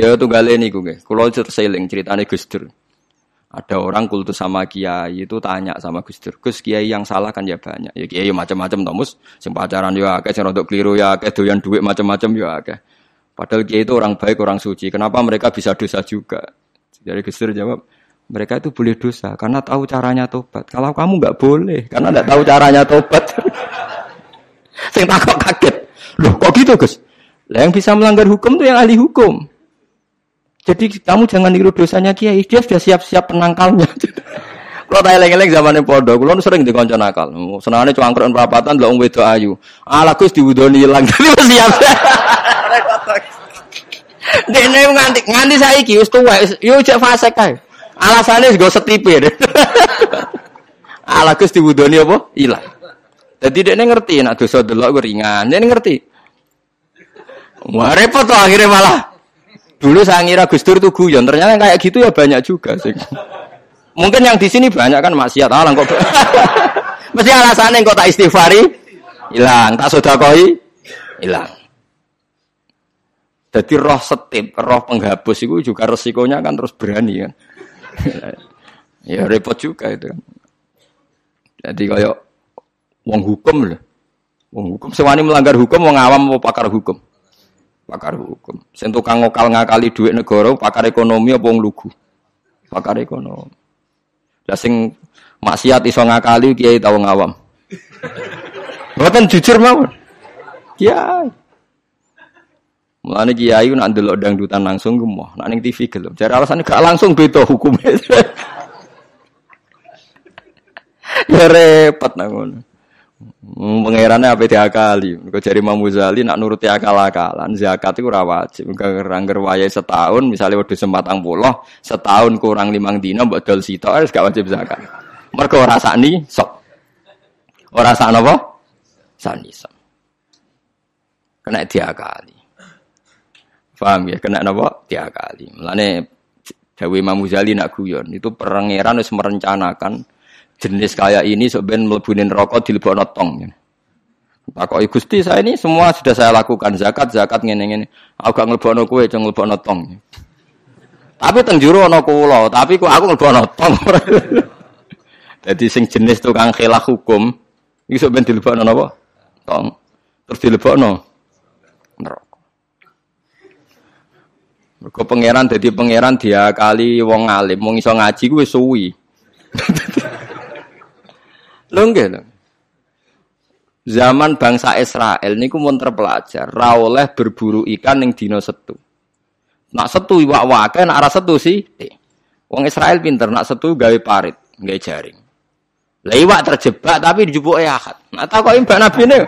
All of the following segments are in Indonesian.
Ya tunggale niku nggih. Kula terseling ceritane Gus Dur. Ada orang kultus sama kiai itu tanya sama Gus Dur. Gus kiai yang salah kan ya banyak. Ya kiai macam-macam Thomas. Sing pacaran ya akeh, sing rodok keliru ya akeh, doyan duit macam-macam ya akeh. Padahal kiai itu orang baik, orang suci. Kenapa mereka bisa dosa juga? Jadi Gus Dur jawab, mereka itu boleh dosa karena tahu caranya tobat. Kalau kamu nggak boleh karena nggak tahu caranya tobat. Sing takut kaget. Loh kok gitu Gus? Yang bisa melanggar hukum tuh yang ahli hukum. Jadi kamu jangan niru dosanya kiai, dia sudah siap-siap penangkalnya. Kalau tak eleng-eleng zaman yang podo, kalau sering dikonco nakal. Senangnya cuangkron perapatan, lo wedo ayu. Ala gus diwudoni hilang, tapi siap. Dene nganti nganti saiki wis tuwa, yo cek fase kae. Alasane go setipe. Ala gus diwudoni apa? Hilang. Jadi dia ngerti, nak dosa delok ringan. Dia ngerti. Wah repot tuh akhirnya malah. Dulu saya ngira Gus Dur itu guyon, ternyata kayak gitu ya banyak juga sih. Mungkin yang di sini banyak kan maksiat alang kok. Mesti alasannya kok tak istighfari hilang, tak sodakoi hilang. Jadi roh setip, roh penghapus itu juga resikonya kan terus berani kan. ya repot juga itu kan. Jadi kayak wong hukum loh. Wong hukum sewani melanggar hukum wong awam mau pakar hukum pakar hukum. Sing tukang ngokal ngakali duit negara, pakar ekonomi apa wong lugu? Pakar ekonomi. Lah sing maksiat iso ngakali kiai tau ngawam. Mboten jujur mawon. Kiai. Mulane kiai nak ndelok dangdutan langsung gemoh, nak ning TV gelem. Jare alasane gak langsung beda hukumnya. ya repot nang ngono. Pangerannya apa diakali? Kau cari Imam Ghazali nak nuruti akal-akalan. Zakat itu ora wajib. Rangger wayai setahun, misalnya waktu sematang pulau, setahun kurang limang dino, buat dol sito, harus gak wajib zakat. Mereka ora sakni sok. Ora sakno apa? Sakni sok. Kena diakali. Paham ya? Kena apa? Diakali. Mulane Dewi Imam Ghazali nak guyon itu pangeran harus merencanakan jenis kayak ini sebenarnya melebunin rokok di lebok notong. Takoki Gusti saya ini semua sudah saya lakukan zakat zakat ngene ngene. Aku gak nglebokno kowe ceng nglebokno tong. Tapi teng jero ana kula, tapi kok aku nglebokno tong. Jadi sing jenis tukang khilaf hukum iso ben dilebokno napa? Tong. Terus dilebokno neraka. Mergo pangeran dadi pangeran dia kali wong alim, wong iso ngaji kuwi suwi. Lho nggih lho. Zaman bangsa Israel niku mun terpelajar, ra oleh berburu ikan ning dina setu. Nak setu iwak wake, nak ora setu sih. Wong Israel pinter, nak setu gawe parit, gawe jaring. Lah terjebak tapi dijupuke akad. Nak takoki Mbak Nabi ini,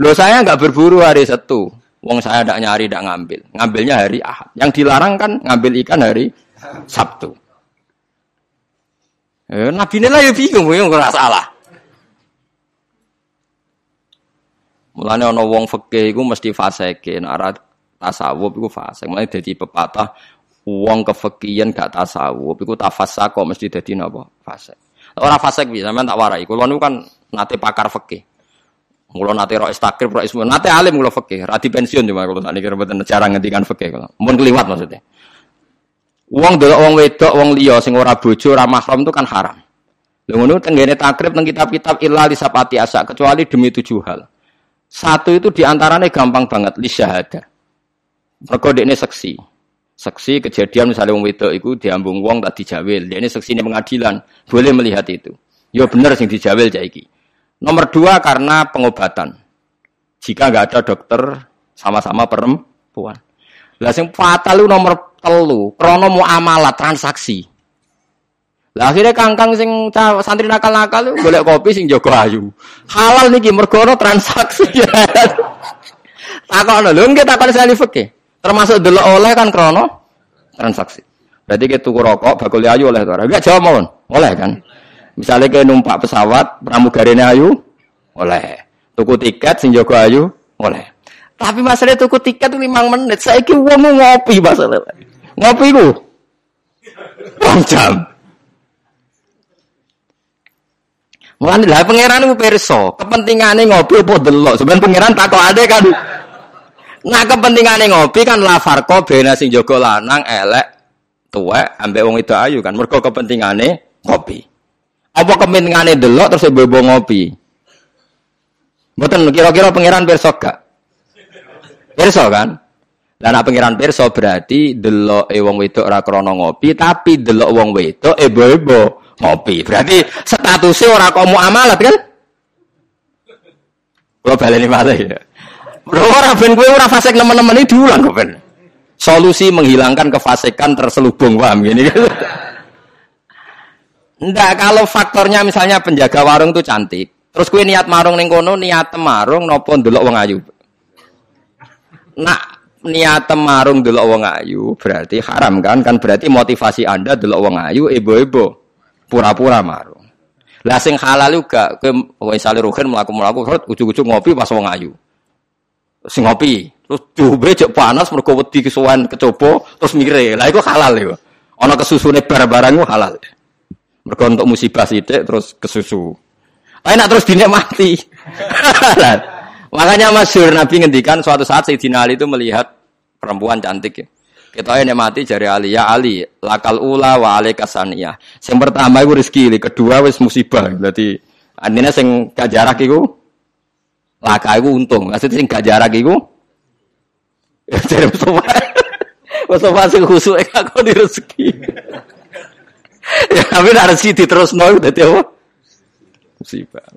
lho saya nggak berburu hari setu. Wong saya tidak nyari, tidak ngambil. Ngambilnya hari ahad. Yang dilarang kan ngambil ikan hari Sabtu. Eh, Nabi ini lah ya bingung, ya nggak salah. Mulane ana wong fikih iku mesti fasike, nek ora tasawuf iku fasik. Mulane dadi pepatah wong kefikihan gak tasawuf iku tafassaq mesti dadi napa? Fasik. Ora fasik bisa, sampean tak warai. Kulo niku kan nate pakar fikih. Kulo nate ro istakrib, ro ismu, nate alim kulo fikih, ra pensiun cuma kulo tak niki mboten jarang ngendikan fikih kulo. Mun kliwat maksudnya. Wong delok wong wedok, wong liya sing ora bojo, ora mahram itu kan haram. Lha ngono tenggene takrib teng kitab-kitab illa lisapati asa kecuali demi tujuh hal. Satu itu di antaranya gampang banget, li syahada. Mereka ini seksi. Seksi kejadian misalnya wong wedok itu diambung wong tak dijawil. Dia ini seksi ini pengadilan. Boleh melihat itu. Ya benar sing dijawil jaiki. Nomor dua karena pengobatan. Jika nggak ada dokter sama-sama perempuan. Lah sing fatal itu nomor telu. Krono muamalah transaksi. Lah akhirnya kangkang sing santri nakal-nakal golek kopi sing jago ayu. Halal niki mergo transaksi. Takokno lho nggih takon sali fikih. Termasuk delok oleh kan krono transaksi. Berarti kita tuku rokok bakul ayu oleh to. Enggak jawab mawon. Oleh kan. Misalnya kayak numpak pesawat pramugarine ayu oleh. Tuku tiket sing jago ayu oleh. Tapi masalah tuku tiket itu 5 menit. Saiki wong ngopi masalah. Ngopi ku. Rong jam. Mulane lah pangeran ku pirsa, kepentingane ngopi apa delok. Sampeyan pangeran takok ade kan. Nah kepentingannya ngopi kan la farqa bena sing jaga lanang elek tuwek ambek wong itu ayu kan. Mergo kepentingane ngopi. Apa kepentingane delok terus bebo ngopi? Mboten kira-kira pangeran pirsa gak? Pirsa kan? Dan apa pangeran pirsa berarti delok e wong wedok ora krana ngopi, tapi delok wong wedok ebo-ebo ngopi. Berarti statusnya ora kok muamalat kan? Kalau baleni malih ya. Lho ora ben kowe ora fasik nemen-nemen iki diulang ben. Solusi menghilangkan kefasikan terselubung paham gini. Enggak, kalau faktornya misalnya penjaga warung itu cantik. Terus kue niat marung ning kono, niat marung nopo ndelok wong ayu. Nak niat marung ndelok wong ayu berarti haram kan? Kan berarti motivasi Anda ndelok wong ayu ibu-ibu pura-pura marung. Lah sing halal juga kowe misale ruhin mlaku-mlaku ujug-ujug ngopi pas wong ayu. Sing ngopi, terus coba cek panas mergo wedi kesuwen kecoba terus mikire. Lah iku halal iku. Ana kesusune barang-barang halal. Mergo untuk musibah sithik terus kesusu. Tapi nak terus dinikmati. Makanya masyur Nabi ngendikan suatu saat Sayyidina Ali itu melihat perempuan cantik ya. Kita ini mati jari Ali ya Ali lakal ula wa kasania. Yang pertama itu rezeki, kedua wis musibah. Berarti artinya sing gak jarak itu laka itu untung. Maksudnya sing gak jarak itu jadi Mustafa. Mustafa sing khusuk aku di rezeki. ya tapi harus terus mau dadi apa? Musibah.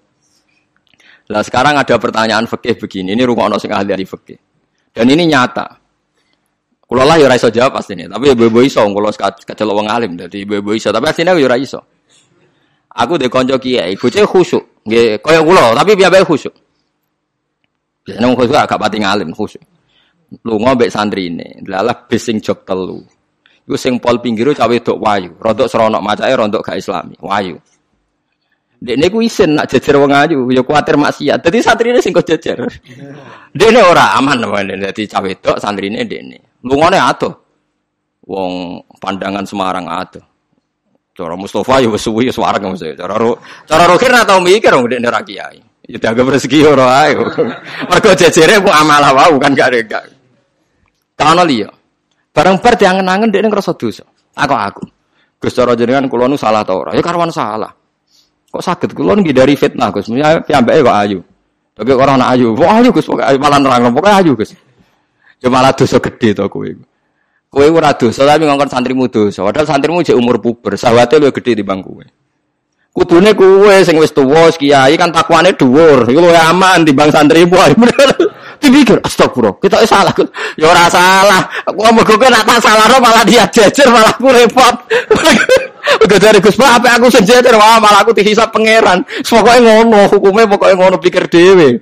Lah sekarang ada pertanyaan fikih begini. Ini rumah sing ahli ahli fikih. Dan ini nyata. Kulo lah ya iso jawab pasti nih, tapi ibu-ibu iso kulo kecelok wong alim dadi ibu-ibu iso, tapi asline ya ora iso. Aku de kanca kiai, bocah khusyuk. Nggih, kaya kulo, tapi piyambake khusyuk. Biasanya wong khusyuk agak pati ngalim khusyuk. Lunga mbek santrine, lalah bis sing jog telu. Iku sing pol pinggir cawe dok wayu, rontok seronok macake rontok gak islami, wayu. Dek ku isin nak jejer wong ayu, ya kuatir maksiat. Dadi santrine sing kok jejer. Dene ora aman namanya, dadi cawe dok santrine dekne. Lungone atuh. Wong pandangan Semarang atuh. Cara Mustafa ya wis suwi Semarang mesti. Cara ro cara ora tau mikir wong ndek ra kiai. Ya dianggap rezeki ora ae. Mergo jejere ku amalah wau kan gak ada. Kana liya. Barang bar diangen-angen ndek ngrasa dosa. Aku aku. Gus cara jenengan kula salah ta ora? Ya karwan salah. Kok saged kula dari fitnah Gus. Piyambake kok ayu. Tapi orang nak ayu, wah ayu Gus, pokoke malah nerang, pokoke ayu Gus. Ya malah dosa gede to kowe. Kowe ora dosa tapi ngongkon santrimu dosa. Padahal santrimu jek umur puber, sawate luwih gede timbang kowe. Kudune kowe sing wis tuwa kiai kan takwane dhuwur. Iku luwih aman timbang santrimu. Dipikir astagfirullah, kita salah. Ya ora salah. Aku mergo nak tak salah malah dia jejer malah aku repot. Udah dari Gus Pak, apa aku jejer wah malah aku dihisap pangeran. Pokoke ngono, hukumnya pokoknya ngono pikir dhewe.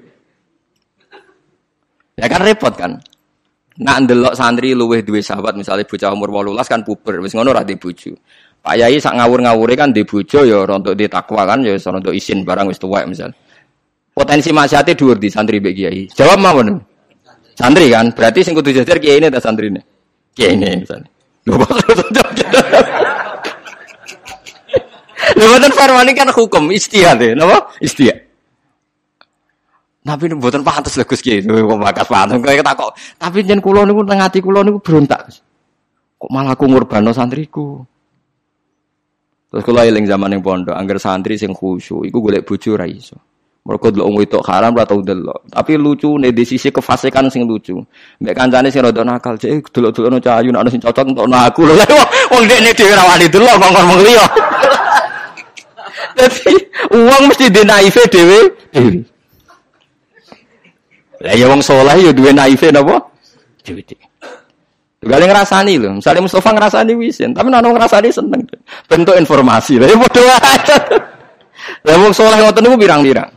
Ya kan repot kan? Nak ndelok santri luweh duwe sahabat misalnya bocah umur 18 kan puber wis ngono ora bojo. Pak Yai sak ngawur-ngawure kan di bojo ya rontok di takwa kan ya rontok isin barang wis tuwek misal. Potensi maksiate dhuwur di santri mbek kiai. Jawab mawon. Santri kan, berarti sing kudu jajar kiai ini ta santrine. Kiai ini misalnya. Lho Lho farwani kan hukum istihad ya, napa? Istihad. Tapi ini buatan pantas lah Gus Kiai, kok bakas pantas. Kayak kok. Tapi jen kulo niku tengah hati kulo niku berontak. Kok malah aku ngurbano santriku. Terus kulo eling zaman yang pondok, angger santri sing khusyuk, iku golek bojo ra iso. Mergo delok itu haram ora tau delok. Tapi lucu nih di sisi kefasikan sing lucu. Mbek kancane sing rada nakal, cek delok-delokno cahayu nek ana sing cocok untuk aku lho. Wong dekne dhewe ra wani delok ngomong wong liya. Dadi uang mesti dinaife dhewe. Lah ya wong saleh ya duwe naife napa? Diwiti. Gale ngrasani lho. Misale Mustafa ngrasani wisin, tapi nek ngrasani seneng. Bentuk informasi. Lah ya padha wae. Lah wong saleh ngoten niku pirang-pirang.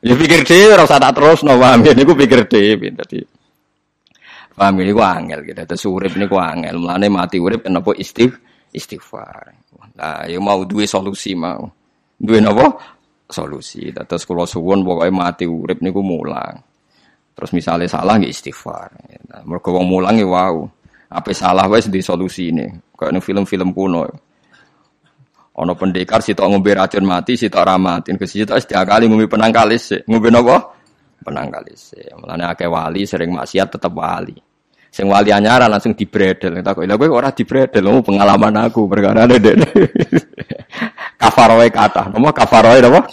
Ya pikir dhewe ora usah tak terusno paham ya niku pikir dhewe dadi. Paham niku angel gitu. Terus urip niku angel. Mulane mati urip istif istighfar. Nah, ya mau duwe solusi mau. Duwe napa? Solusi. Terus kalau suwon pokoknya mati urip niku mulang. Terus misalnya salah nggak istighfar. Nah, mereka wong mulang ya wow. Apa salah wes di solusi ini. Kayak ini film-film kuno. Ono pendekar sitok ngombe racun mati, sitok ramatin ke sitok setiap kali ngombe penang kalis, ngombe nopo penangkal isih. Mulane akeh wali sering maksiat tetap wali. Sing wali anyaran langsung dibredel. Tak kok lha kowe ora dibredel, pengalaman aku perkara dek. kafaroe kata, nomor kafaroe apa?